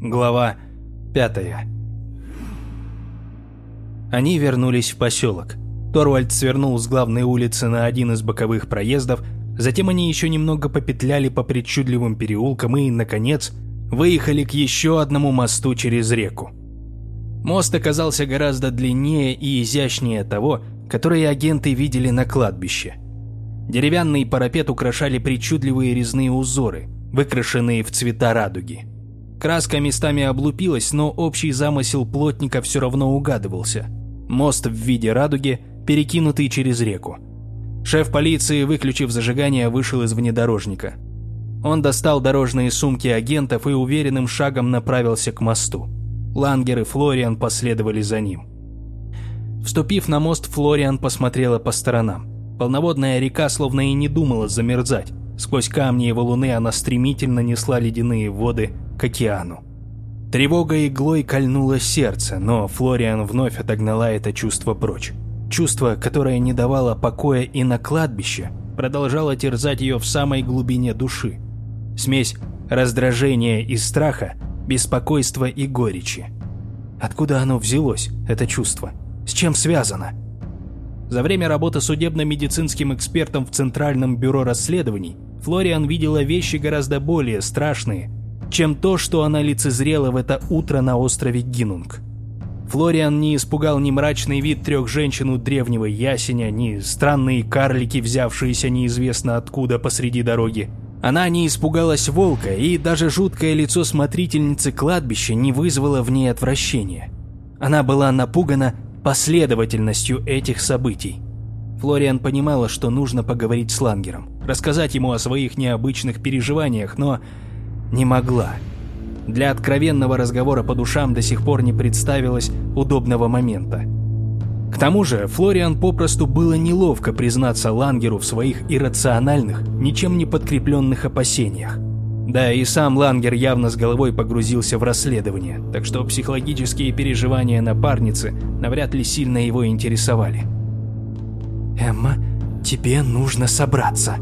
Глава пятая. Они вернулись в поселок. Торвальд свернул с главной улицы на один из боковых проездов, затем они еще немного попетляли по причудливым переулкам и, наконец, выехали к еще одному мосту через реку. Мост оказался гораздо длиннее и изящнее того, который агенты видели на кладбище. Деревянный парапет украшали причудливые резные узоры, выкрашенные в цвета радуги. Краска местами облупилась, но общий замысел плотника все равно угадывался. Мост в виде радуги, перекинутый через реку. Шеф полиции, выключив зажигание, вышел из внедорожника. Он достал дорожные сумки агентов и уверенным шагом направился к мосту. Лангер и Флориан последовали за ним. Вступив на мост, Флориан посмотрела по сторонам. Полноводная река словно и не думала замерзать. Сквозь камни и валуны она стремительно несла ледяные воды к океану. Тревога иглой кольнула сердце, но Флориан вновь отогнала это чувство прочь. Чувство, которое не давало покоя и на кладбище, продолжало терзать ее в самой глубине души. Смесь раздражения и страха, беспокойства и горечи. Откуда оно взялось, это чувство? С чем связано? За время работы судебно-медицинским экспертом в Центральном бюро расследований Флориан видела вещи гораздо более страшные, чем то, что она лицезрела в это утро на острове Гинунг. Флориан не испугал ни мрачный вид трех женщин у древнего ясеня, ни странные карлики, взявшиеся неизвестно откуда посреди дороги. Она не испугалась волка, и даже жуткое лицо смотрительницы кладбища не вызвало в ней отвращения. Она была напугана последовательностью этих событий. Флориан понимала, что нужно поговорить с Лангером, рассказать ему о своих необычных переживаниях, но не могла. Для откровенного разговора по душам до сих пор не представилось удобного момента. К тому же, Флориан попросту было неловко признаться Лангеру в своих иррациональных, ничем не подкрепленных опасениях. Да, и сам Лангер явно с головой погрузился в расследование, так что психологические переживания напарницы навряд ли сильно его интересовали. «Эмма, тебе нужно собраться»,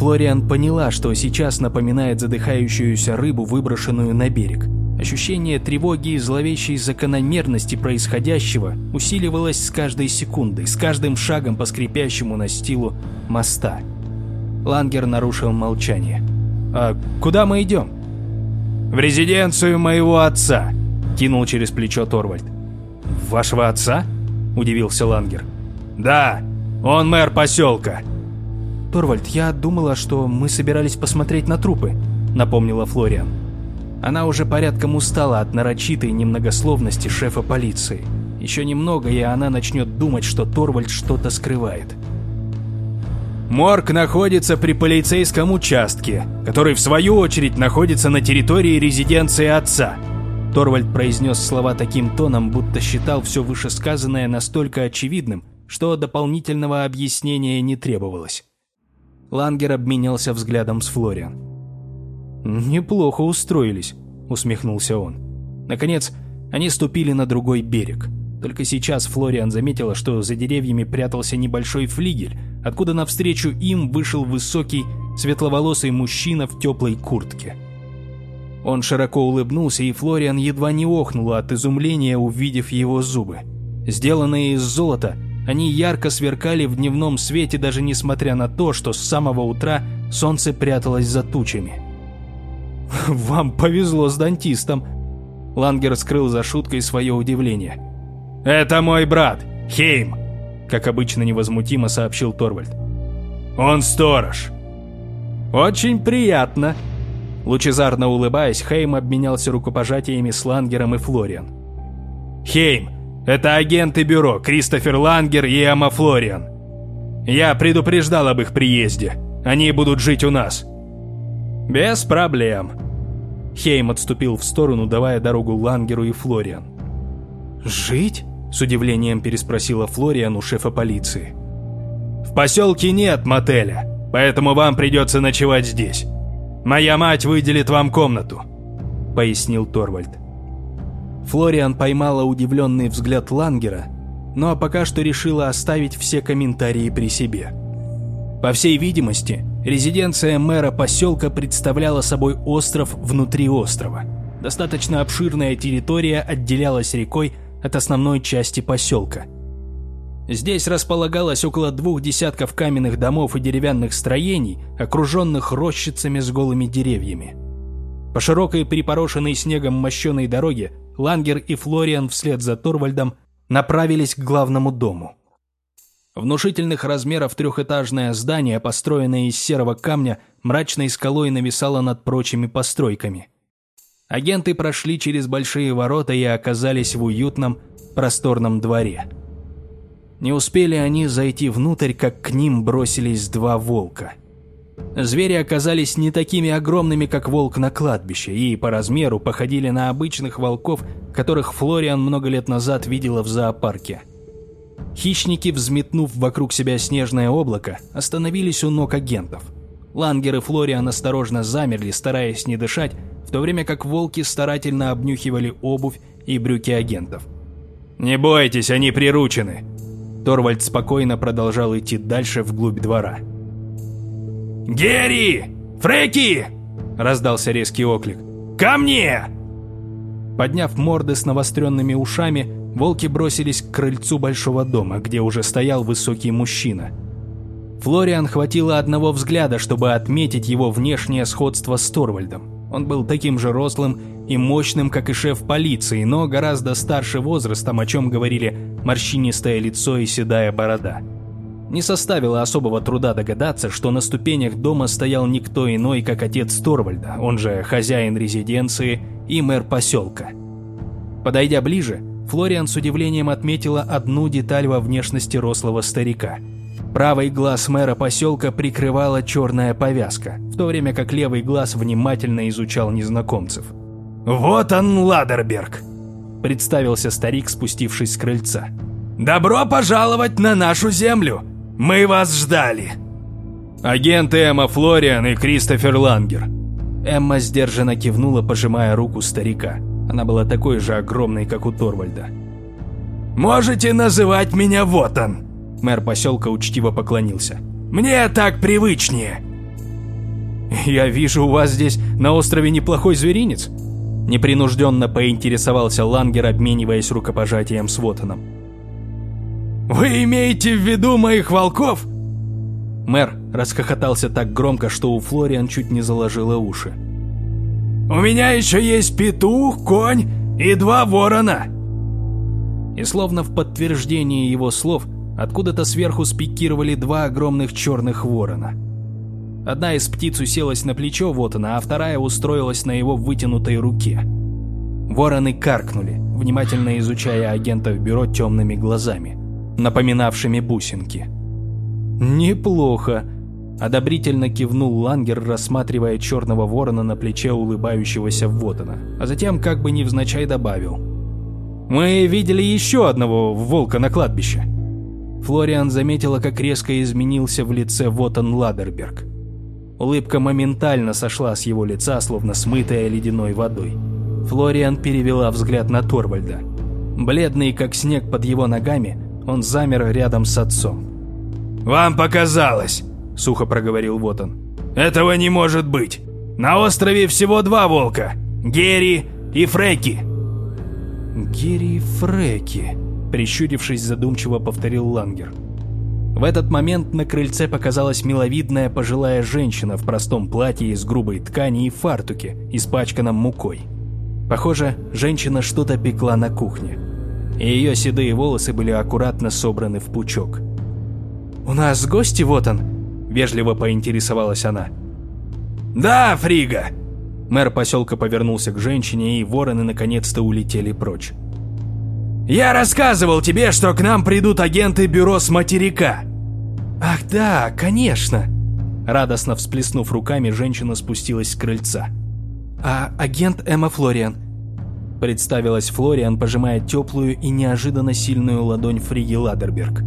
Флориан поняла, что сейчас напоминает задыхающуюся рыбу, выброшенную на берег. Ощущение тревоги и зловещей закономерности происходящего усиливалось с каждой секундой, с каждым шагом по скрипящему настилу моста. Лангер нарушил молчание. «А куда мы идем?» «В резиденцию моего отца», — кинул через плечо Торвальд. «Вашего отца?» — удивился Лангер. «Да, он мэр поселка», «Торвальд, я думала, что мы собирались посмотреть на трупы», — напомнила Флориан. Она уже порядком устала от нарочитой немногословности шефа полиции. Еще немного, и она начнет думать, что Торвальд что-то скрывает. Морг находится при полицейском участке, который в свою очередь находится на территории резиденции отца. Торвальд произнес слова таким тоном, будто считал все вышесказанное настолько очевидным, что дополнительного объяснения не требовалось. Лангер обменялся взглядом с Флориан. «Неплохо устроились», — усмехнулся он. Наконец, они ступили на другой берег. Только сейчас Флориан заметила, что за деревьями прятался небольшой флигель, откуда навстречу им вышел высокий, светловолосый мужчина в теплой куртке. Он широко улыбнулся, и Флориан едва не охнула от изумления, увидев его зубы. Сделанные из золота, они ярко сверкали в дневном свете, даже несмотря на то, что с самого утра солнце пряталось за тучами. «Вам повезло с дантистом», — Лангер скрыл за шуткой свое удивление. «Это мой брат, Хейм», — как обычно невозмутимо сообщил Торвальд. «Он сторож». «Очень приятно», Лучезарно улыбаясь, Хейм обменялся рукопожатиями с Лангером и Флориан. «Хейм, это агенты бюро Кристофер Лангер и Эмма Флориан. Я предупреждал об их приезде. Они будут жить у нас. Без проблем. Хейм отступил в сторону, давая дорогу Лангеру и Флориан. «Жить?» – с удивлением переспросила Флориан у шефа полиции. «В поселке нет мотеля, поэтому вам придется ночевать здесь. Моя мать выделит вам комнату», – пояснил Торвальд. Флориан поймала удивленный взгляд Лангера, но пока что решила оставить все комментарии при себе. По всей видимости, резиденция мэра поселка представляла собой остров внутри острова. Достаточно обширная территория отделялась рекой от основной части поселка. Здесь располагалось около двух десятков каменных домов и деревянных строений, окруженных рощицами с голыми деревьями. По широкой припорошенной снегом мощеной дороге Лангер и Флориан вслед за Торвальдом направились к главному дому. Внушительных размеров трехэтажное здание, построенное из серого камня, мрачной скалой нависало над прочими постройками. Агенты прошли через большие ворота и оказались в уютном, просторном дворе. Не успели они зайти внутрь, как к ним бросились два волка. Звери оказались не такими огромными, как волк на кладбище, и по размеру походили на обычных волков, которых Флориан много лет назад видела в зоопарке. Хищники, взметнув вокруг себя снежное облако, остановились у ног агентов. Лангер и Флориан осторожно замерли, стараясь не дышать, в то время как волки старательно обнюхивали обувь и брюки агентов. «Не бойтесь, они приручены!» Торвальд спокойно продолжал идти дальше вглубь двора. «Герри! Фреки!» – раздался резкий оклик. «Ко мне!» Подняв морды с навостренными ушами, волки бросились к крыльцу большого дома, где уже стоял высокий мужчина. Флориан хватило одного взгляда, чтобы отметить его внешнее сходство с Торвальдом. Он был таким же рослым и мощным, как и шеф полиции, но гораздо старше возрастом, о чем говорили морщинистое лицо и седая борода. Не составило особого труда догадаться, что на ступенях дома стоял никто иной, как отец Торвальда, он же хозяин резиденции и мэр поселка. Подойдя ближе, Флориан с удивлением отметила одну деталь во внешности рослого старика – Правый глаз мэра поселка прикрывала черная повязка, в то время как левый глаз внимательно изучал незнакомцев. «Вот он, Ладерберг!» – представился старик, спустившись с крыльца. «Добро пожаловать на нашу землю! Мы вас ждали!» «Агенты Эмма Флориан и Кристофер Лангер». Эмма сдержанно кивнула, пожимая руку старика. Она была такой же огромной, как у Торвальда. «Можете называть меня вот он!» Мэр поселка учтиво поклонился. «Мне так привычнее!» «Я вижу, у вас здесь на острове неплохой зверинец?» Непринужденно поинтересовался Лангер, обмениваясь рукопожатием с Вотаном. «Вы имеете в виду моих волков?» Мэр расхохотался так громко, что у Флориан чуть не заложило уши. «У меня еще есть петух, конь и два ворона!» И словно в подтверждение его слов – Откуда-то сверху спикировали два огромных черных ворона. Одна из птиц уселась на плечо Вотана, а вторая устроилась на его вытянутой руке. Вороны каркнули, внимательно изучая агента в бюро темными глазами, напоминавшими бусинки. «Неплохо», — одобрительно кивнул Лангер, рассматривая черного ворона на плече улыбающегося Вотана, а затем как бы невзначай добавил. «Мы видели еще одного волка на кладбище». Флориан заметила, как резко изменился в лице Вотан Ладерберг. Улыбка моментально сошла с его лица, словно смытая ледяной водой. Флориан перевела взгляд на Торвальда. Бледный, как снег под его ногами, он замер рядом с отцом. «Вам показалось», — сухо проговорил Вотан. «Этого не может быть. На острове всего два волка — Герри и Фреки». «Герри и Фреки», Прищурившись, задумчиво повторил Лангер. В этот момент на крыльце показалась миловидная пожилая женщина в простом платье из грубой ткани и фартуке, испачканном мукой. Похоже, женщина что-то пекла на кухне. И ее седые волосы были аккуратно собраны в пучок. «У нас гости, вот он!» – вежливо поинтересовалась она. «Да, Фрига!» Мэр поселка повернулся к женщине, и вороны наконец-то улетели прочь. Я рассказывал тебе, что к нам придут агенты бюро с материка. Ах да, конечно. Радостно всплеснув руками, женщина спустилась с крыльца. А агент Эмма Флориан. Представилась Флориан, пожимая теплую и неожиданно сильную ладонь Фриги Ладерберг.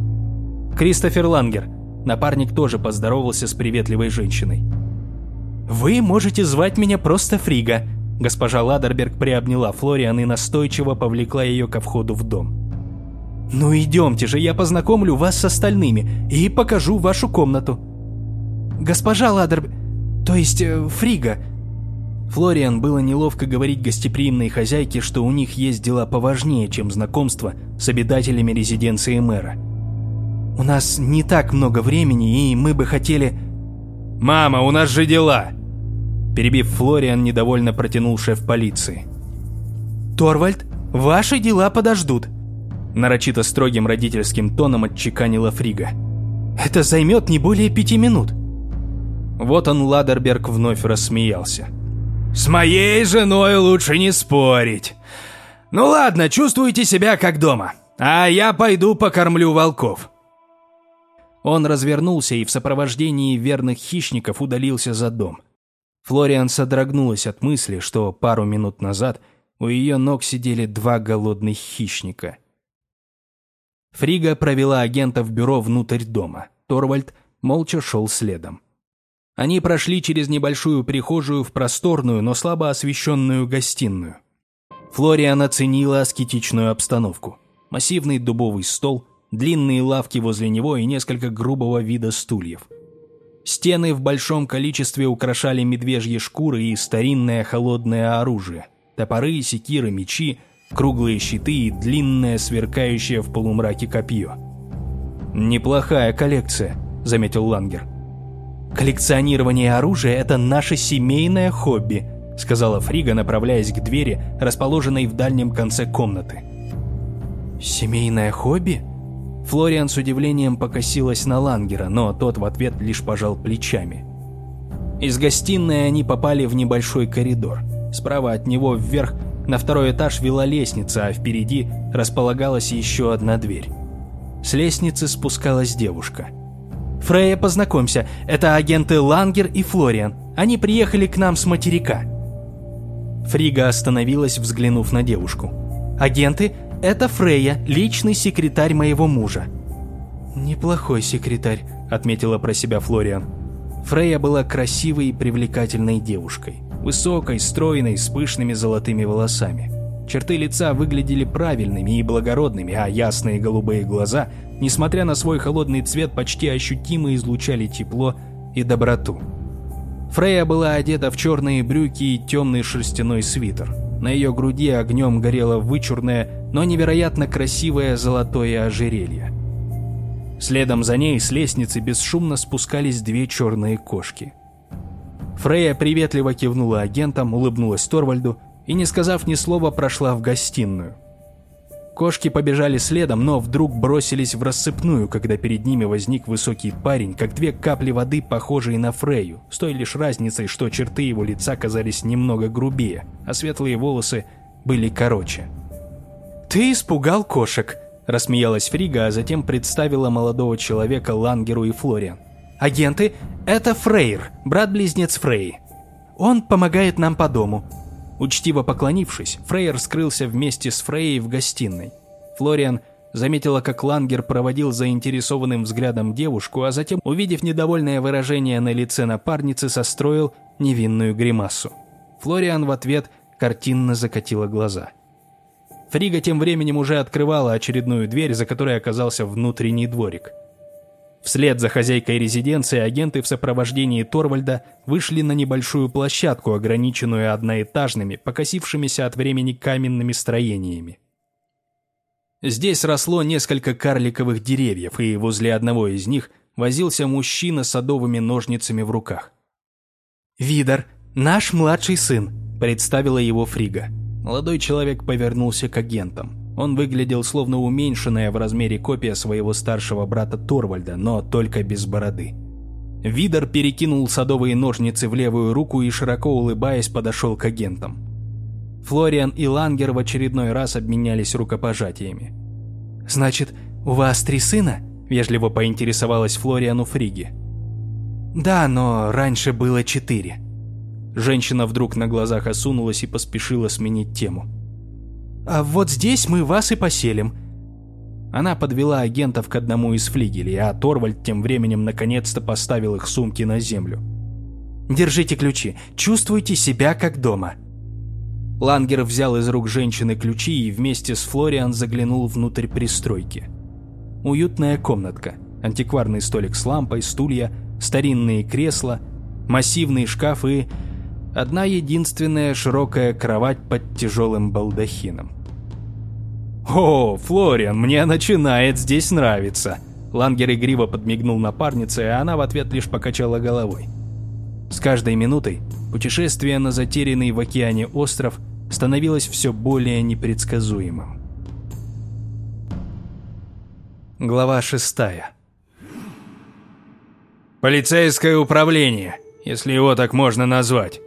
Кристофер Лангер. Напарник тоже поздоровался с приветливой женщиной. «Вы можете звать меня просто Фрига», Госпожа Ладерберг приобняла Флориан и настойчиво повлекла ее ко входу в дом. «Ну идемте же, я познакомлю вас с остальными и покажу вашу комнату». «Госпожа Ладерберг, то есть э, Фрига, Флориан было неловко говорить гостеприимной хозяйке, что у них есть дела поважнее, чем знакомство с обитателями резиденции мэра. «У нас не так много времени, и мы бы хотели...» «Мама, у нас же дела!» Перебив Флориан, недовольно протянул шеф полиции. «Торвальд, ваши дела подождут!» Нарочито строгим родительским тоном отчеканила Фрига. «Это займет не более пяти минут!» Вот он, Ладерберг, вновь рассмеялся. С моей женой лучше не спорить. Ну ладно, чувствуйте себя как дома. А я пойду покормлю волков. Он развернулся и в сопровождении верных хищников удалился за дом. Флориан содрогнулась от мысли, что пару минут назад у ее ног сидели два голодных хищника. Фрига провела агента в бюро внутрь дома. Торвальд молча шел следом. Они прошли через небольшую прихожую в просторную, но слабо освещенную гостиную. Флориан оценила аскетичную обстановку. Массивный дубовый стол, длинные лавки возле него и несколько грубого вида стульев. Стены в большом количестве украшали медвежьи шкуры и старинное холодное оружие. Топоры, секиры, мечи, круглые щиты и длинное сверкающее в полумраке копье. «Неплохая коллекция», — заметил Лангер. «Коллекционирование оружия – это наше семейное хобби», – сказала Фрига, направляясь к двери, расположенной в дальнем конце комнаты. «Семейное хобби?» Флориан с удивлением покосилась на Лангера, но тот в ответ лишь пожал плечами. Из гостиной они попали в небольшой коридор. Справа от него вверх на второй этаж вела лестница, а впереди располагалась еще одна дверь. С лестницы спускалась девушка – Фрея, познакомься, это агенты Лангер и Флориан. Они приехали к нам с материка». Фрига остановилась, взглянув на девушку. «Агенты, это Фрея, личный секретарь моего мужа». «Неплохой секретарь», — отметила про себя Флориан. Фрея была красивой и привлекательной девушкой. Высокой, стройной, с пышными золотыми волосами. Черты лица выглядели правильными и благородными, а ясные голубые глаза несмотря на свой холодный цвет, почти ощутимо излучали тепло и доброту. Фрея была одета в черные брюки и темный шерстяной свитер. На ее груди огнем горело вычурное, но невероятно красивое золотое ожерелье. Следом за ней с лестницы бесшумно спускались две черные кошки. Фрея приветливо кивнула агентам, улыбнулась Торвальду и, не сказав ни слова, прошла в гостиную. Кошки побежали следом, но вдруг бросились в рассыпную, когда перед ними возник высокий парень, как две капли воды, похожие на Фрею, с той лишь разницей, что черты его лица казались немного грубее, а светлые волосы были короче. «Ты испугал кошек», – рассмеялась Фрига, а затем представила молодого человека Лангеру и Флориан. «Агенты, это Фрейр, брат-близнец Фрей. Он помогает нам по дому. Учтиво поклонившись, Фрейер скрылся вместе с Фрейей в гостиной. Флориан заметила, как Лангер проводил заинтересованным взглядом девушку, а затем, увидев недовольное выражение на лице напарницы, состроил невинную гримасу. Флориан в ответ картинно закатила глаза. Фрига тем временем уже открывала очередную дверь, за которой оказался внутренний дворик – Вслед за хозяйкой резиденции агенты в сопровождении Торвальда вышли на небольшую площадку, ограниченную одноэтажными, покосившимися от времени каменными строениями. Здесь росло несколько карликовых деревьев, и возле одного из них возился мужчина с садовыми ножницами в руках. «Видар, наш младший сын», — представила его Фрига. Молодой человек повернулся к агентам. Он выглядел словно уменьшенная в размере копия своего старшего брата Торвальда, но только без бороды. Видер перекинул садовые ножницы в левую руку и, широко улыбаясь, подошел к агентам. Флориан и Лангер в очередной раз обменялись рукопожатиями. «Значит, у вас три сына?» – вежливо поинтересовалась Флориану Фриги. «Да, но раньше было четыре». Женщина вдруг на глазах осунулась и поспешила сменить тему. «А вот здесь мы вас и поселим». Она подвела агентов к одному из флигелей, а Торвальд тем временем наконец-то поставил их сумки на землю. «Держите ключи, чувствуйте себя как дома». Лангер взял из рук женщины ключи и вместе с Флориан заглянул внутрь пристройки. Уютная комнатка, антикварный столик с лампой, стулья, старинные кресла, массивный шкаф и Одна единственная широкая кровать под тяжелым балдахином. «О, Флориан, мне начинает здесь нравиться!» Лангер игриво подмигнул напарнице, и она в ответ лишь покачала головой. С каждой минутой путешествие на затерянный в океане остров становилось все более непредсказуемым. Глава шестая. «Полицейское управление, если его так можно назвать»,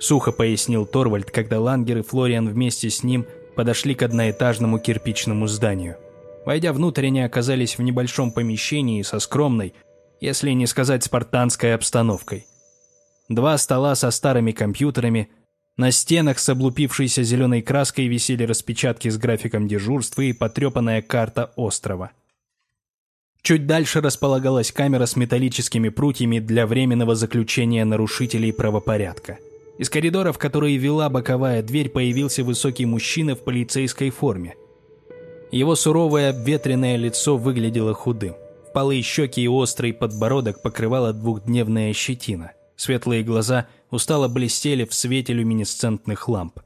сухо пояснил Торвальд, когда Лангер и Флориан вместе с ним подошли к одноэтажному кирпичному зданию. Войдя внутрь, они оказались в небольшом помещении со скромной, если не сказать спартанской обстановкой. Два стола со старыми компьютерами, на стенах с облупившейся зеленой краской висели распечатки с графиком дежурства и потрепанная карта острова. Чуть дальше располагалась камера с металлическими прутьями для временного заключения нарушителей правопорядка. Из коридора, в который вела боковая дверь, появился высокий мужчина в полицейской форме. Его суровое обветренное лицо выглядело худым. Впалые щеки и острый подбородок покрывала двухдневная щетина. Светлые глаза устало блестели в свете люминесцентных ламп.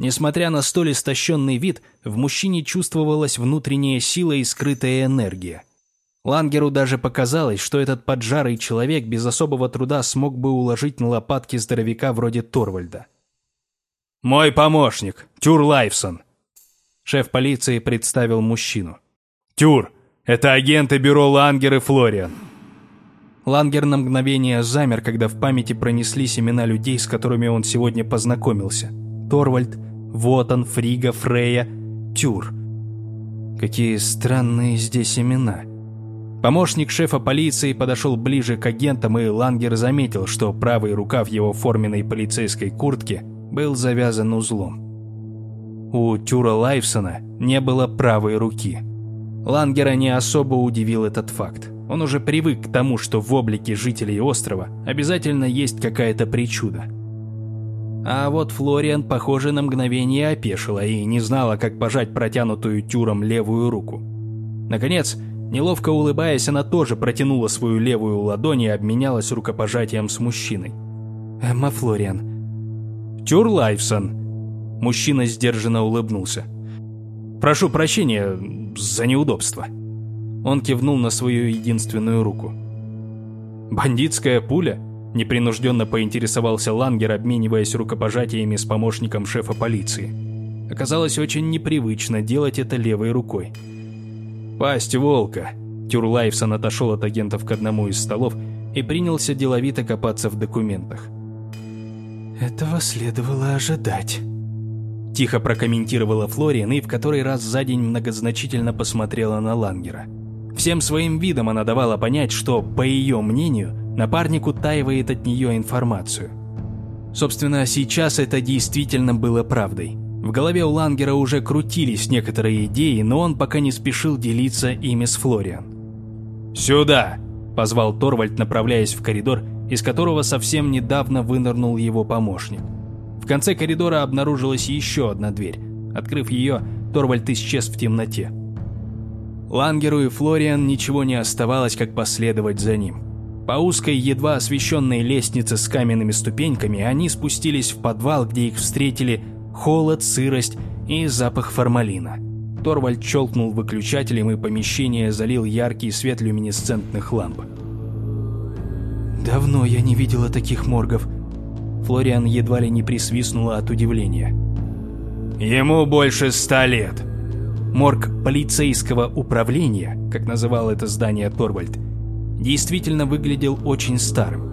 Несмотря на столь истощенный вид, в мужчине чувствовалась внутренняя сила и скрытая энергия. Лангеру даже показалось, что этот поджарый человек без особого труда смог бы уложить на лопатки здоровяка вроде Торвальда. «Мой помощник, Тюр Лайфсон», Шеф полиции представил мужчину. «Тюр, это агенты бюро Лангер и Флориан». Лангер на мгновение замер, когда в памяти пронеслись имена людей, с которыми он сегодня познакомился. Торвальд, Вотан, Фрига, Фрея, Тюр. Какие странные здесь имена. Помощник шефа полиции подошел ближе к агентам, и Лангер заметил, что правый рукав его форменной полицейской куртки был завязан узлом. У Тюра Лайфсона не было правой руки. Лангера не особо удивил этот факт. Он уже привык к тому, что в облике жителей острова обязательно есть какая-то причуда. А вот Флориан, похоже, на мгновение опешила и не знала, как пожать протянутую Тюром левую руку. Наконец, неловко улыбаясь, она тоже протянула свою левую ладонь и обменялась рукопожатием с мужчиной. «Эмма Флориан». «Тюр Лайфсон», Мужчина сдержанно улыбнулся. «Прошу прощения за неудобство». Он кивнул на свою единственную руку. «Бандитская пуля?» – непринужденно поинтересовался Лангер, обмениваясь рукопожатиями с помощником шефа полиции. Оказалось очень непривычно делать это левой рукой. «Пасть волка!» Тюрлайфсон отошел от агентов к одному из столов и принялся деловито копаться в документах. «Этого следовало ожидать», Тихо прокомментировала Флориан и в который раз за день многозначительно посмотрела на Лангера. Всем своим видом она давала понять, что, по ее мнению, напарник утаивает от нее информацию. Собственно, сейчас это действительно было правдой. В голове у Лангера уже крутились некоторые идеи, но он пока не спешил делиться ими с Флориан. «Сюда!» – позвал Торвальд, направляясь в коридор, из которого совсем недавно вынырнул его помощник. В конце коридора обнаружилась еще одна дверь. Открыв ее, Торвальд исчез в темноте. Лангеру и Флориан ничего не оставалось, как последовать за ним. По узкой, едва освещенной лестнице с каменными ступеньками они спустились в подвал, где их встретили холод, сырость и запах формалина. Торвальд щелкнул выключателем, и помещение залил яркий свет люминесцентных ламп. «Давно я не видела таких моргов», Флориан едва ли не присвистнула от удивления. «Ему больше ста лет!» Морг полицейского управления, как называл это здание Торвальд, действительно выглядел очень старым.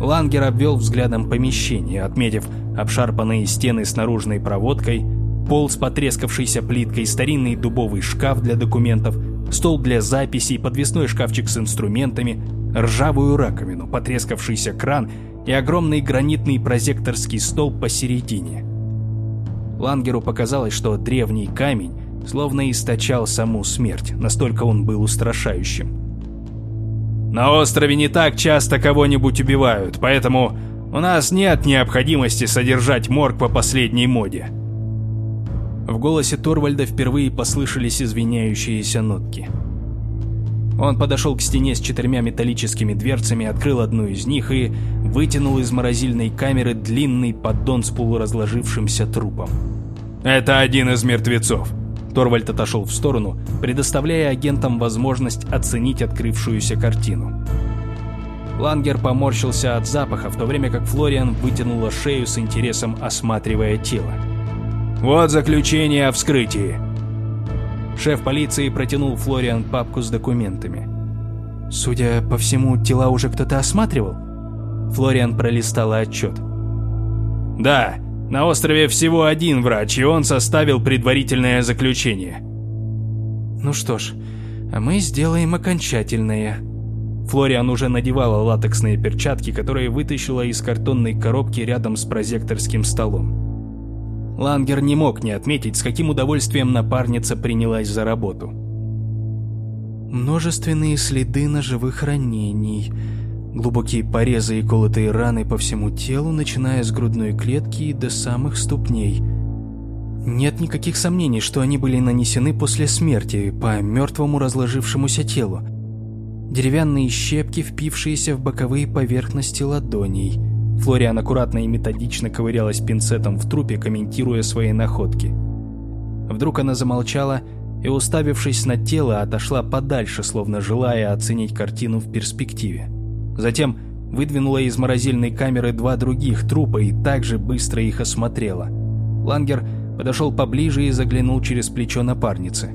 Лангер обвел взглядом помещение, отметив обшарпанные стены с наружной проводкой, пол с потрескавшейся плиткой, старинный дубовый шкаф для документов, стол для записей, подвесной шкафчик с инструментами, ржавую раковину, потрескавшийся кран и огромный гранитный прозекторский стол посередине. Лангеру показалось, что древний камень словно источал саму смерть, настолько он был устрашающим. «На острове не так часто кого-нибудь убивают, поэтому у нас нет необходимости содержать морг по последней моде». В голосе Торвальда впервые послышались извиняющиеся нотки. Он подошел к стене с четырьмя металлическими дверцами, открыл одну из них и вытянул из морозильной камеры длинный поддон с полуразложившимся трупом. «Это один из мертвецов», Торвальд отошел в сторону, предоставляя агентам возможность оценить открывшуюся картину. Лангер поморщился от запаха, в то время как Флориан вытянула шею с интересом, осматривая тело. «Вот заключение о вскрытии». Шеф полиции протянул Флориан папку с документами. «Судя по всему, тела уже кто-то осматривал?» Флориан пролистала отчет. «Да, на острове всего один врач, и он составил предварительное заключение». «Ну что ж, а мы сделаем окончательное». Флориан уже надевала латексные перчатки, которые вытащила из картонной коробки рядом с прозекторским столом. Лангер не мог не отметить, с каким удовольствием напарница принялась за работу. Множественные следы ножевых ранений, глубокие порезы и колотые раны по всему телу, начиная с грудной клетки и до самых ступней. Нет никаких сомнений, что они были нанесены после смерти по мертвому разложившемуся телу деревянные щепки, впившиеся в боковые поверхности ладоней. Флориан аккуратно и методично ковырялась пинцетом в трупе, комментируя свои находки. Вдруг она замолчала и, уставившись на тело, отошла подальше, словно желая оценить картину в перспективе. Затем выдвинула из морозильной камеры два других трупа и также быстро их осмотрела. Лангер подошел поближе и заглянул через плечо напарницы.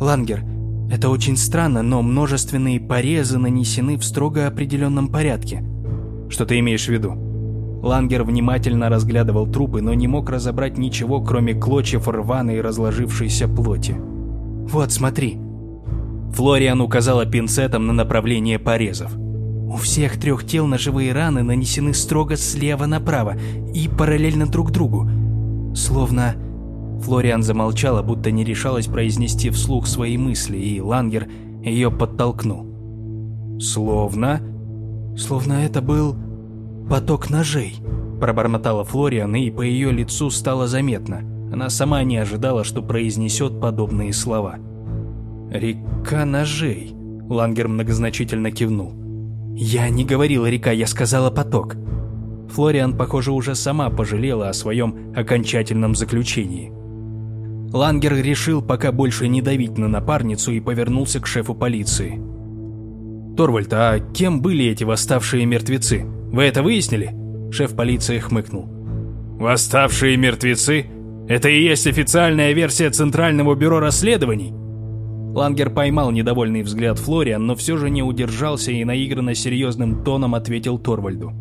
«Лангер, это очень странно, но множественные порезы нанесены в строго определенном порядке. Что ты имеешь в виду? Лангер внимательно разглядывал трупы, но не мог разобрать ничего, кроме клочьев рваной разложившейся плоти. «Вот, смотри». Флориан указала пинцетом на направление порезов. У всех трех тел ножевые раны нанесены строго слева направо и параллельно друг другу. Словно Флориан замолчала, будто не решалась произнести вслух свои мысли, и Лангер ее подтолкнул. «Словно?» «Словно это был поток ножей», – пробормотала Флориан, и по ее лицу стало заметно. Она сама не ожидала, что произнесет подобные слова. «Река ножей», – Лангер многозначительно кивнул. «Я не говорила река, я сказала поток». Флориан, похоже, уже сама пожалела о своем окончательном заключении. Лангер решил пока больше не давить на напарницу и повернулся к шефу полиции. «Торвальд, а кем были эти восставшие мертвецы? Вы это выяснили?» Шеф полиции хмыкнул. «Восставшие мертвецы? Это и есть официальная версия Центрального бюро расследований?» Лангер поймал недовольный взгляд Флориан, но все же не удержался и наигранно серьезным тоном ответил Торвальду.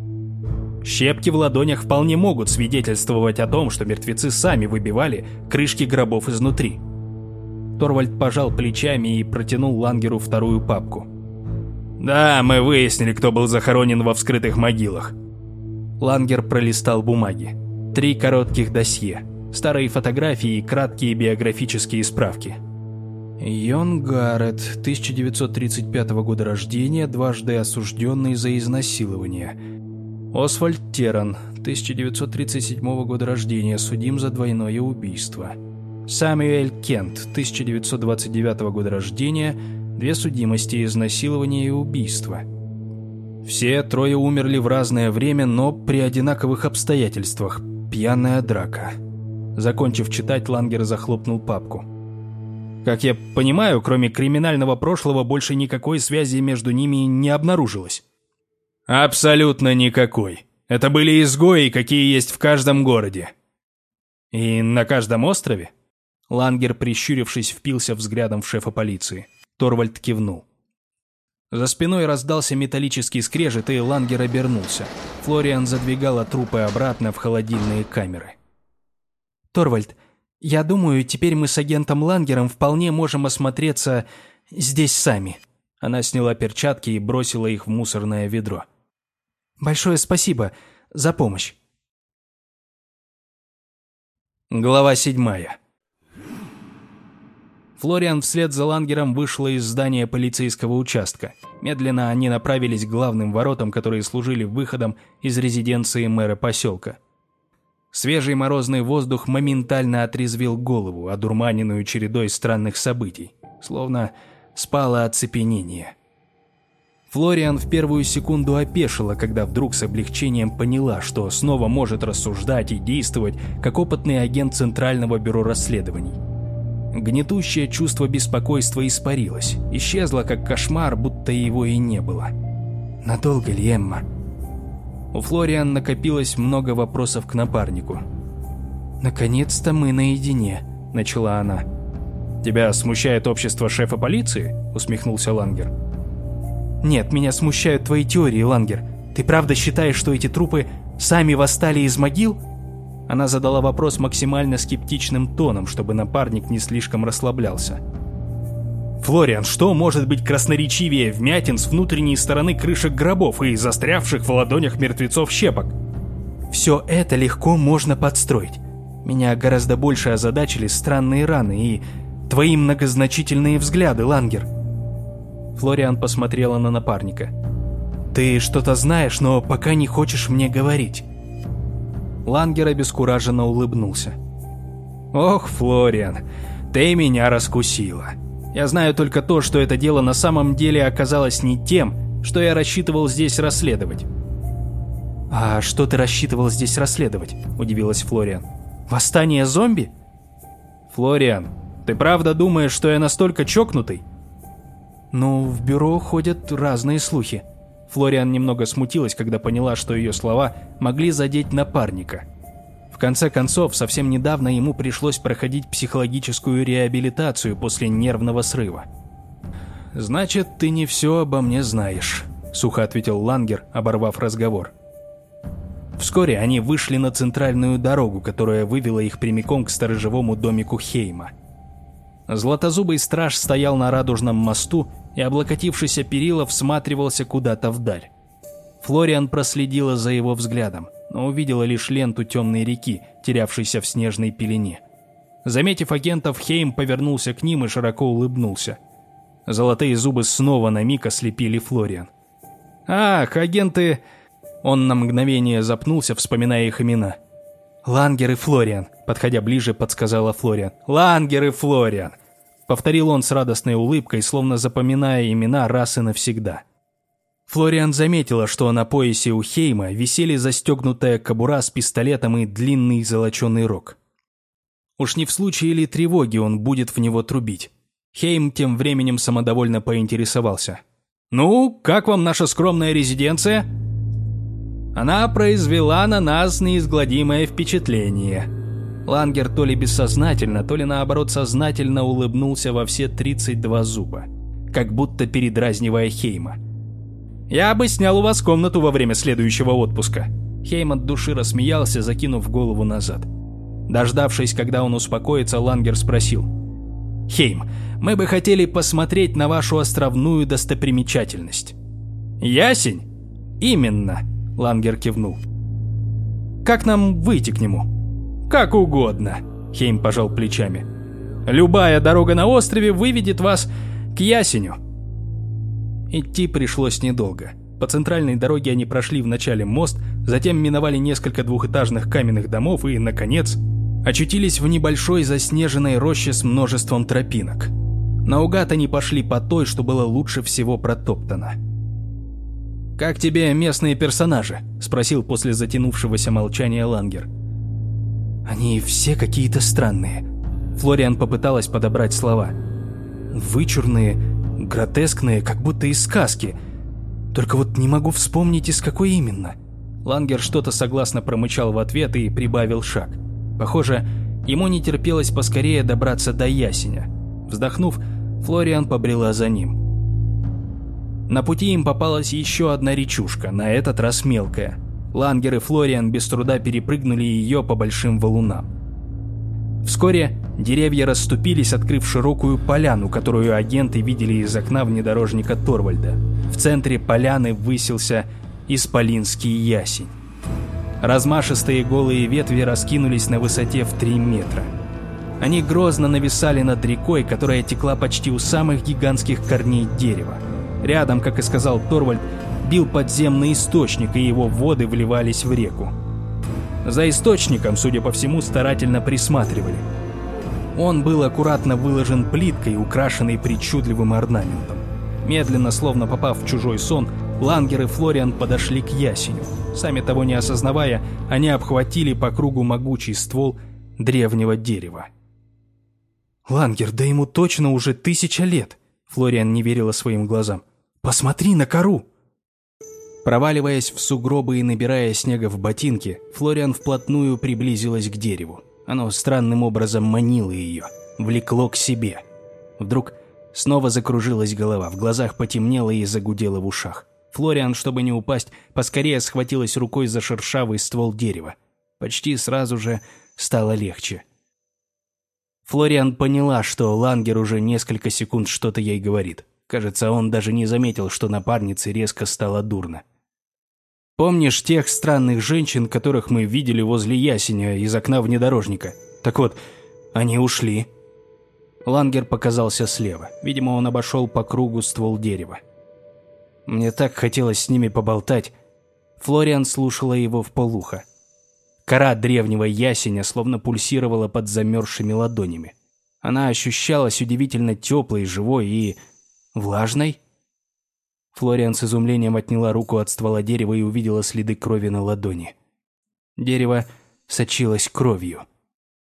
Щепки в ладонях вполне могут свидетельствовать о том, что мертвецы сами выбивали крышки гробов изнутри. Торвальд пожал плечами и протянул Лангеру вторую папку. «Да, мы выяснили, кто был захоронен во вскрытых могилах». Лангер пролистал бумаги. Три коротких досье, старые фотографии и краткие биографические справки. Йон Гаррет, 1935 года рождения, дважды осужденный за изнасилование – Освальд Теран, 1937 года рождения, судим за двойное убийство. Самюэль Кент, 1929 года рождения, две судимости, изнасилование и убийство. Все трое умерли в разное время, но при одинаковых обстоятельствах. Пьяная драка. Закончив читать, Лангер захлопнул папку. Как я понимаю, кроме криминального прошлого, больше никакой связи между ними не обнаружилось. Абсолютно никакой. Это были изгои, какие есть в каждом городе. И на каждом острове? Лангер, прищурившись, впился взглядом в шефа полиции. Торвальд кивнул. За спиной раздался металлический скрежет, и Лангер обернулся. Флориан задвигала трупы обратно в холодильные камеры. «Торвальд, я думаю, теперь мы с агентом Лангером вполне можем осмотреться здесь сами». Она сняла перчатки и бросила их в мусорное ведро. Большое спасибо за помощь. Глава седьмая. Флориан вслед за Лангером вышла из здания полицейского участка. Медленно они направились к главным воротам, которые служили выходом из резиденции мэра поселка. Свежий морозный воздух моментально отрезвил голову, одурманенную чередой странных событий. Словно спало оцепенение. Флориан в первую секунду опешила, когда вдруг с облегчением поняла, что снова может рассуждать и действовать как опытный агент Центрального бюро расследований. Гнетущее чувство беспокойства испарилось, исчезло как кошмар, будто его и не было. «Надолго ли, Эмма?» У Флориан накопилось много вопросов к напарнику. «Наконец-то мы наедине», — начала она. «Тебя смущает общество шефа полиции?» — усмехнулся Лангер. Нет, меня смущают твои теории, Лангер. Ты правда считаешь, что эти трупы сами восстали из могил? Она задала вопрос максимально скептичным тоном, чтобы напарник не слишком расслаблялся. Флориан, что может быть красноречивее вмятин с внутренней стороны крышек гробов и застрявших в ладонях мертвецов щепок? Все это легко можно подстроить. Меня гораздо больше озадачили странные раны и твои многозначительные взгляды, Лангер. Флориан посмотрела на напарника. «Ты что-то знаешь, но пока не хочешь мне говорить». Лангер обескураженно улыбнулся. «Ох, Флориан, ты меня раскусила. Я знаю только то, что это дело на самом деле оказалось не тем, что я рассчитывал здесь расследовать». «А что ты рассчитывал здесь расследовать?» – удивилась Флориан. «Восстание зомби?» «Флориан, ты правда думаешь, что я настолько чокнутый?» «Ну, в бюро ходят разные слухи». Флориан немного смутилась, когда поняла, что ее слова могли задеть напарника. Конце концов, совсем недавно ему пришлось проходить психологическую реабилитацию после нервного срыва. «Значит, ты не все обо мне знаешь», — сухо ответил Лангер, оборвав разговор. Вскоре они вышли на центральную дорогу, которая вывела их прямиком к сторожевому домику Хейма. Златозубый страж стоял на радужном мосту и, облокотившийся перила, всматривался куда-то вдаль. Флориан проследила за его взглядом, но увидела лишь ленту темной реки, терявшейся в снежной пелене. Заметив агентов, Хейм повернулся к ним и широко улыбнулся. Золотые зубы снова на миг ослепили Флориан. «Ах, агенты...» Он на мгновение запнулся, вспоминая их имена. «Лангер и Флориан», — подходя ближе, подсказала Флориан. «Лангер и Флориан!» Повторил он с радостной улыбкой, словно запоминая имена раз и навсегда. Флориан заметила, что на поясе у Хейма висели застегнутая кобура с пистолетом и длинный золоченый рог. Уж не в случае ли тревоги он будет в него трубить. Хейм тем временем самодовольно поинтересовался. «Ну, как вам наша скромная резиденция?» Она произвела на нас неизгладимое впечатление. Лангер то ли бессознательно, то ли наоборот сознательно улыбнулся во все 32 зуба, как будто передразнивая Хейма. «Я бы снял у вас комнату во время следующего отпуска». Хейм от души рассмеялся, закинув голову назад. Дождавшись, когда он успокоится, Лангер спросил. «Хейм, мы бы хотели посмотреть на вашу островную достопримечательность». «Ясень?» «Именно», — Лангер кивнул. «Как нам выйти к нему?» «Как угодно», — Хейм пожал плечами. «Любая дорога на острове выведет вас к Ясеню». Идти пришлось недолго. По центральной дороге они прошли вначале мост, затем миновали несколько двухэтажных каменных домов и, наконец, очутились в небольшой заснеженной роще с множеством тропинок. Наугад они пошли по той, что было лучше всего протоптано. «Как тебе местные персонажи?» – спросил после затянувшегося молчания Лангер. Они все какие-то странные. Флориан попыталась подобрать слова. Вычурные, гротескные, как будто из сказки. Только вот не могу вспомнить, из какой именно. Лангер что-то согласно промычал в ответ и прибавил шаг. Похоже, ему не терпелось поскорее добраться до ясеня. Вздохнув, Флориан побрела за ним. На пути им попалась еще одна речушка, на этот раз мелкая. Лангер и Флориан без труда перепрыгнули ее по большим валунам. Вскоре деревья расступились, открыв широкую поляну, которую агенты видели из окна внедорожника Торвальда. В центре поляны высился исполинский ясень. Размашистые голые ветви раскинулись на высоте в 3 метра. Они грозно нависали над рекой, которая текла почти у самых гигантских корней дерева. Рядом, как и сказал Торвальд, бил подземный источник, и его воды вливались в реку. За источником, судя по всему, старательно присматривали. Он был аккуратно выложен плиткой, украшенной причудливым орнаментом. Медленно, словно попав в чужой сон, Лангер и Флориан подошли к ясеню. Сами того не осознавая, они обхватили по кругу могучий ствол древнего дерева. «Лангер, да ему точно уже тысяча лет!» Флориан не верила своим глазам. «Посмотри на кору!» Проваливаясь в сугробы и набирая снега в ботинки, Флориан вплотную приблизилась к дереву. Оно странным образом манило ее, влекло к себе. Вдруг снова закружилась голова, в глазах потемнело и загудело в ушах. Флориан, чтобы не упасть, поскорее схватилась рукой за шершавый ствол дерева. Почти сразу же стало легче. Флориан поняла, что Лангер уже несколько секунд что-то ей говорит. Кажется, он даже не заметил, что напарнице резко стало дурно. Помнишь тех странных женщин, которых мы видели возле ясеня из окна внедорожника? Так вот, они ушли. Лангер показался слева. Видимо, он обошел по кругу ствол дерева. Мне так хотелось с ними поболтать. Флориан слушала его в полухо. Кора древнего ясеня словно пульсировала под замерзшими ладонями. Она ощущалась удивительно теплой, живой и... влажной. Флориан с изумлением отняла руку от ствола дерева и увидела следы крови на ладони. Дерево сочилось кровью.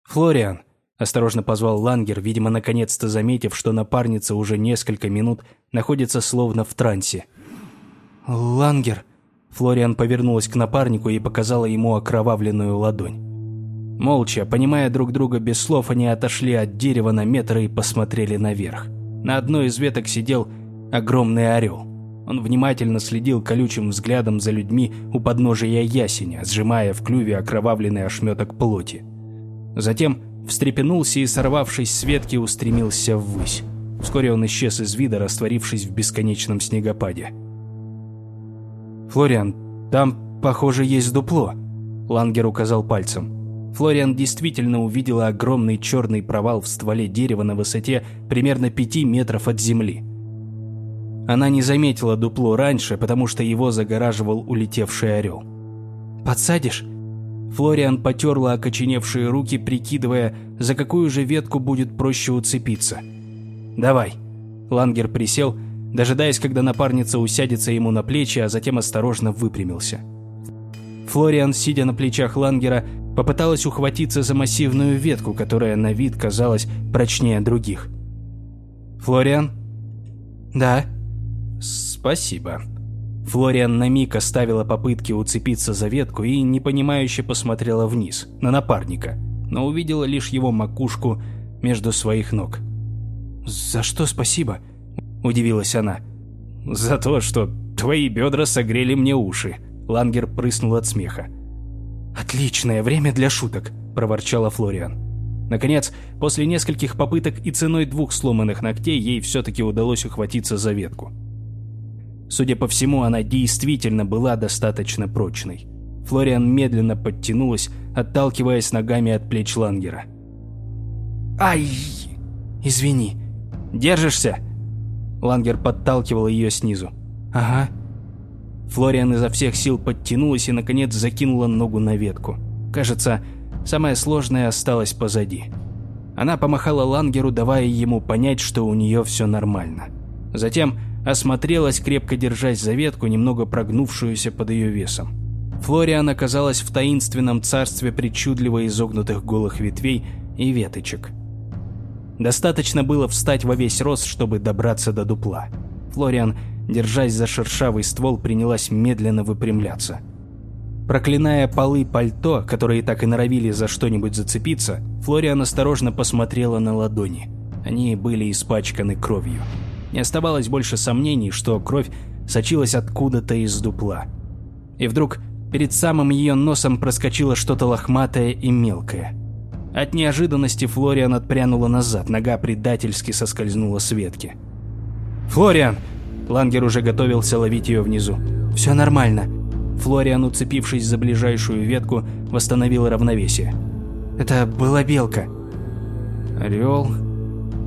«Флориан!» – осторожно позвал Лангер, видимо, наконец-то заметив, что напарница уже несколько минут находится словно в трансе. «Лангер!» Флориан повернулась к напарнику и показала ему окровавленную ладонь. Молча, понимая друг друга без слов, они отошли от дерева на метр и посмотрели наверх. На одной из веток сидел огромный орел. Он внимательно следил колючим взглядом за людьми у подножия ясеня, сжимая в клюве окровавленный ошметок плоти. Затем встрепенулся и, сорвавшись с ветки, устремился ввысь. Вскоре он исчез из вида, растворившись в бесконечном снегопаде. «Флориан, там, похоже, есть дупло», – Лангер указал пальцем. Флориан действительно увидела огромный черный провал в стволе дерева на высоте примерно пяти метров от земли. Она не заметила дупло раньше, потому что его загораживал улетевший орел. «Подсадишь?» Флориан потерла окоченевшие руки, прикидывая, за какую же ветку будет проще уцепиться. «Давай». Лангер присел, дожидаясь, когда напарница усядется ему на плечи, а затем осторожно выпрямился. Флориан, сидя на плечах Лангера, попыталась ухватиться за массивную ветку, которая на вид казалась прочнее других. «Флориан?» «Да», «Спасибо». Флориан на миг оставила попытки уцепиться за ветку и непонимающе посмотрела вниз, на напарника, но увидела лишь его макушку между своих ног. «За что спасибо?» – удивилась она. «За то, что твои бедра согрели мне уши», – Лангер прыснул от смеха. «Отличное время для шуток», – проворчала Флориан. Наконец, после нескольких попыток и ценой двух сломанных ногтей ей все-таки удалось ухватиться за ветку. Судя по всему, она действительно была достаточно прочной. Флориан медленно подтянулась, отталкиваясь ногами от плеч Лангера. «Ай! Извини. Держишься?» Лангер подталкивал ее снизу. «Ага». Флориан изо всех сил подтянулась и, наконец, закинула ногу на ветку. Кажется, самое сложное осталось позади. Она помахала Лангеру, давая ему понять, что у нее все нормально. Затем осмотрелась, крепко держась за ветку, немного прогнувшуюся под ее весом. Флориан оказалась в таинственном царстве причудливо изогнутых голых ветвей и веточек. Достаточно было встать во весь рост, чтобы добраться до дупла. Флориан, держась за шершавый ствол, принялась медленно выпрямляться. Проклиная полы пальто, которые так и норовили за что-нибудь зацепиться, Флориан осторожно посмотрела на ладони. Они были испачканы кровью. Не оставалось больше сомнений, что кровь сочилась откуда-то из дупла. И вдруг перед самым ее носом проскочило что-то лохматое и мелкое. От неожиданности Флориан отпрянула назад, нога предательски соскользнула с ветки. «Флориан!» Лангер уже готовился ловить ее внизу. «Все нормально». Флориан, уцепившись за ближайшую ветку, восстановил равновесие. «Это была белка». «Орел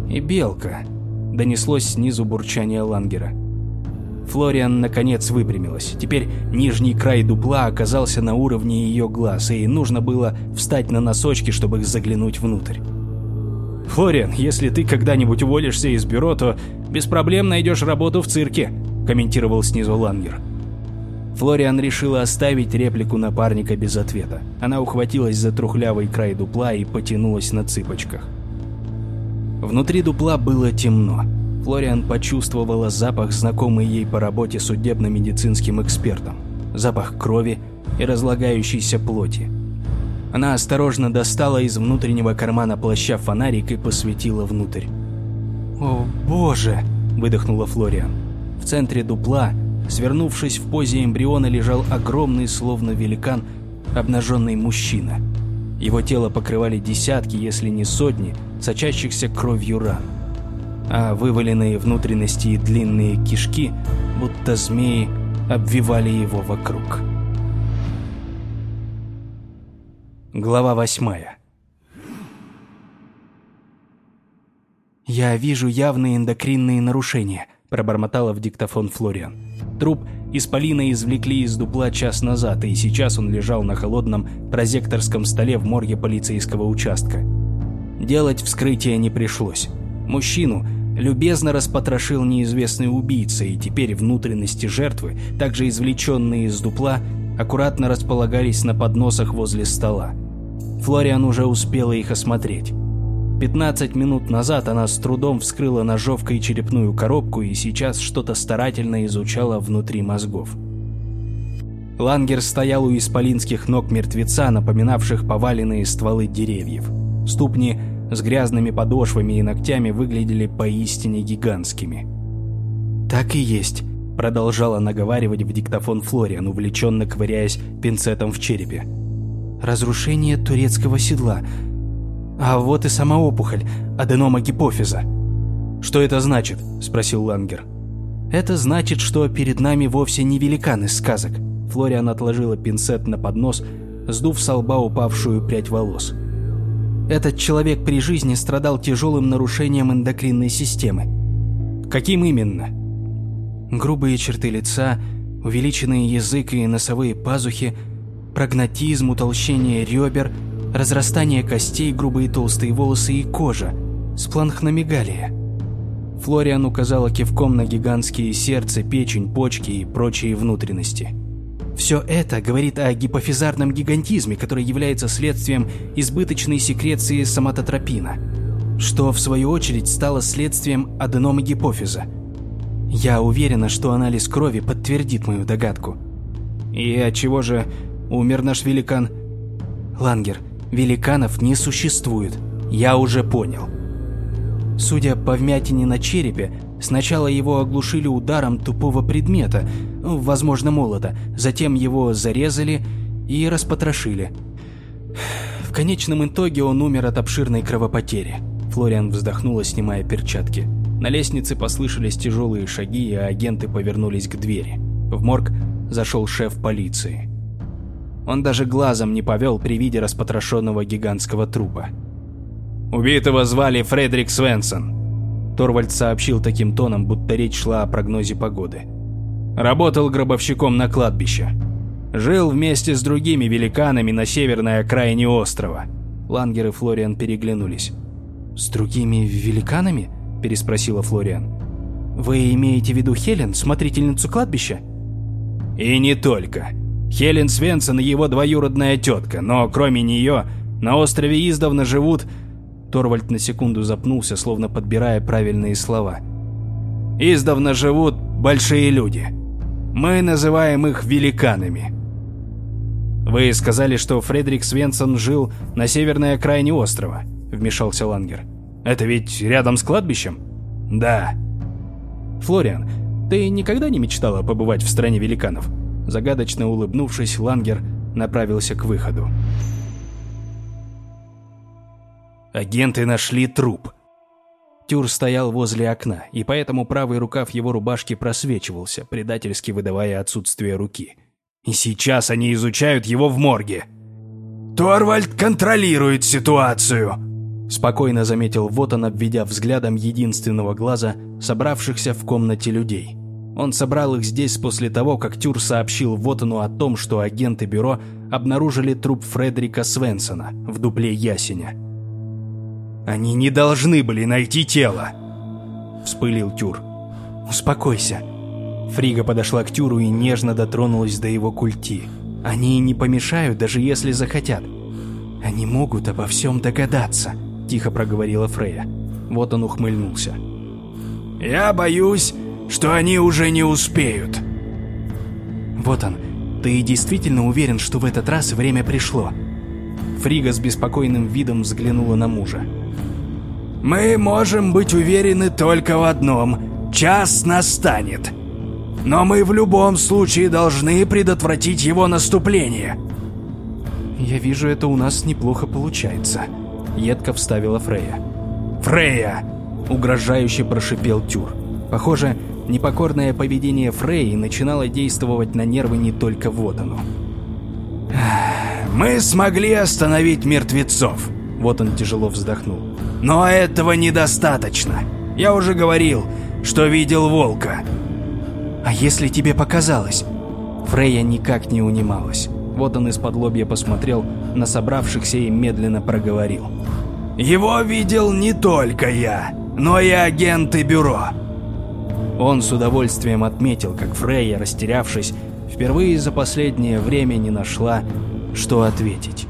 и белка», донеслось снизу бурчание Лангера. Флориан наконец выпрямилась. Теперь нижний край дупла оказался на уровне ее глаз, и нужно было встать на носочки, чтобы заглянуть внутрь. «Флориан, если ты когда-нибудь уволишься из бюро, то без проблем найдешь работу в цирке», – комментировал снизу Лангер. Флориан решила оставить реплику напарника без ответа. Она ухватилась за трухлявый край дупла и потянулась на цыпочках. Внутри дупла было темно. Флориан почувствовала запах, знакомый ей по работе судебно-медицинским экспертом. Запах крови и разлагающейся плоти. Она осторожно достала из внутреннего кармана плаща фонарик и посветила внутрь. «О, боже!» – выдохнула Флориан. В центре дупла, свернувшись в позе эмбриона, лежал огромный, словно великан, обнаженный мужчина. Его тело покрывали десятки, если не сотни, сочащихся кровью ран. А вываленные внутренности и длинные кишки, будто змеи, обвивали его вокруг. Глава восьмая «Я вижу явные эндокринные нарушения», – пробормотала в диктофон Флориан. Труп Исполина извлекли из дупла час назад, и сейчас он лежал на холодном прозекторском столе в морге полицейского участка. Делать вскрытие не пришлось. Мужчину любезно распотрошил неизвестный убийца, и теперь внутренности жертвы, также извлеченные из дупла, аккуратно располагались на подносах возле стола. Флориан уже успела их осмотреть. 15 минут назад она с трудом вскрыла ножовкой черепную коробку и сейчас что-то старательно изучала внутри мозгов. Лангер стоял у исполинских ног мертвеца, напоминавших поваленные стволы деревьев. Ступни с грязными подошвами и ногтями выглядели поистине гигантскими. «Так и есть», – продолжала наговаривать в диктофон Флориан, увлеченно ковыряясь пинцетом в черепе. «Разрушение турецкого седла. А вот и сама опухоль, аденома гипофиза». «Что это значит?» – спросил Лангер. «Это значит, что перед нами вовсе не великан из сказок». Флориан отложила пинцет на поднос, сдув с лба упавшую прядь волос. Этот человек при жизни страдал тяжелым нарушением эндокринной системы. Каким именно? Грубые черты лица, увеличенный язык и носовые пазухи, прогнатизм, утолщение ребер, разрастание костей, грубые толстые волосы и кожа, спланхномегалия. Флориан указала кивком на гигантские сердце, печень, почки и прочие внутренности. Все это говорит о гипофизарном гигантизме, который является следствием избыточной секреции соматотропина, что в свою очередь стало следствием аденомы гипофиза. Я уверена, что анализ крови подтвердит мою догадку. И от чего же умер наш великан? Лангер, великанов не существует. Я уже понял. Судя по вмятине на черепе, сначала его оглушили ударом тупого предмета, возможно молота, затем его зарезали и распотрошили. В конечном итоге он умер от обширной кровопотери. Флориан вздохнула, снимая перчатки. На лестнице послышались тяжелые шаги, и агенты повернулись к двери. В морг зашел шеф полиции. Он даже глазом не повел при виде распотрошенного гигантского трупа. Убитого звали Фредерик Свенсон. Торвальд сообщил таким тоном, будто речь шла о прогнозе погоды. Работал гробовщиком на кладбище. Жил вместе с другими великанами на северной окраине острова. Лангер и Флориан переглянулись. «С другими великанами?» – переспросила Флориан. «Вы имеете в виду Хелен, смотрительницу кладбища?» «И не только. Хелен Свенсон и его двоюродная тетка, но кроме нее на острове издавна живут Торвальд на секунду запнулся, словно подбирая правильные слова. «Издавна живут большие люди. Мы называем их великанами». «Вы сказали, что Фредерик Свенсон жил на северной окраине острова», — вмешался Лангер. «Это ведь рядом с кладбищем?» «Да». «Флориан, ты никогда не мечтала побывать в стране великанов?» Загадочно улыбнувшись, Лангер направился к выходу. Агенты нашли труп. Тюр стоял возле окна, и поэтому правый рукав его рубашки просвечивался, предательски выдавая отсутствие руки. И сейчас они изучают его в морге. «Торвальд контролирует ситуацию», — спокойно заметил Вотан, обведя взглядом единственного глаза собравшихся в комнате людей. Он собрал их здесь после того, как Тюр сообщил Вотану о том, что агенты бюро обнаружили труп Фредерика Свенсона в дупле ясеня. Они не должны были найти тело!» Вспылил Тюр. «Успокойся». Фрига подошла к Тюру и нежно дотронулась до его культи. «Они не помешают, даже если захотят. Они могут обо всем догадаться», – тихо проговорила Фрея. Вот он ухмыльнулся. «Я боюсь, что они уже не успеют». «Вот он. Ты действительно уверен, что в этот раз время пришло?» Фрига с беспокойным видом взглянула на мужа. «Мы можем быть уверены только в одном. Час настанет. Но мы в любом случае должны предотвратить его наступление». «Я вижу, это у нас неплохо получается», — едко вставила Фрея. «Фрея!» — угрожающе прошипел Тюр. Похоже, непокорное поведение Фреи начинало действовать на нервы не только Вотану. «Мы смогли остановить мертвецов», — вот он тяжело вздохнул. «Но этого недостаточно. Я уже говорил, что видел волка». «А если тебе показалось?» Фрейя никак не унималась. Вот он из-под лобья посмотрел на собравшихся и медленно проговорил. «Его видел не только я, но и агенты бюро». Он с удовольствием отметил, как Фрейя, растерявшись, впервые за последнее время не нашла, что ответить.